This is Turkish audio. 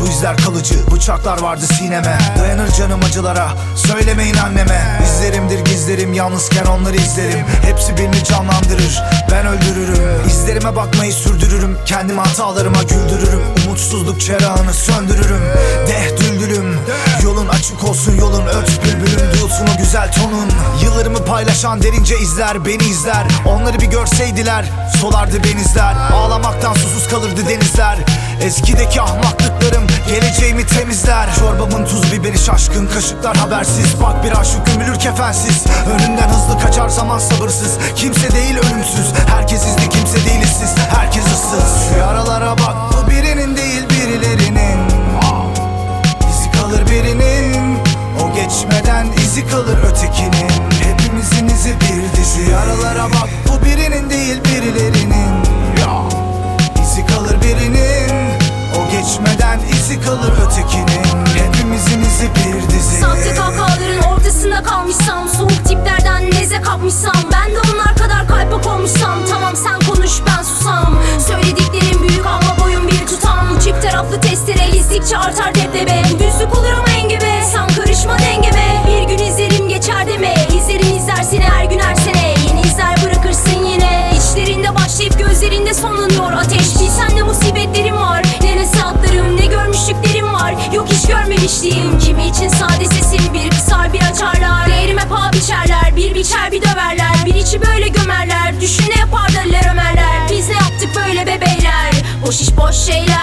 Bu izler kalıcı. Bıçaklar vardı sineme. Dayanır canım acılara. Söylemeyin anneme. İzlerimdir gizlerim. Yalnızken onları izlerim. Hepsi beni canlandırır. Ben öldürürüm. İzlerime bakmayı sürdürürüm. Kendimi hatalarıma güldürürüm. Umutsuzluk çerağını söndürürüm. Deh düldülüm. Yolun açık olsun. Yolun öt bülbülüm paylaşan derince izler beni izler. Onları bir görseydiler solardı benizler Ağlamaktan susuz kalırdı denizler. Eskideki ahmaklıklarım geleceğimi temizler. Çorbamın tuz biberi şaşkın kaşıklar habersiz. Bak bir aşık gömülür kefensiz. Önünden hızlı kaçar zaman sabırsız. Kimse değil ölümsüz. Herkes izli kimse değiliz siz Herkes ıssız. Şu yaralara bak bu birinin değil birilerinin. İzi kalır birinin. O geçmeden izi kalır ötekinin Hepimizin izi bir dizi Yaralara bak. Bu birinin değil birilerinin. İzi kalır birinin. O geçmeden izi kalır ötekinin. Hepimizin izi bir dizi. Sahte kahkahaların ortasında kalmışsam Soğuk tiplerden neze kapmışsam Ben de onlar kadar kalp olmuşsam Tamam sen konuş ben susam. Söylediklerim büyük ama boyun bir tutam. Çift taraflı testere izdikçe artar debdebe Düzlük olur Bir döverler Bir içi böyle gömerler. Düşün ne yaparlar ömerler. Biz ne yaptık böyle bebeyler? Boş iş boş şeyler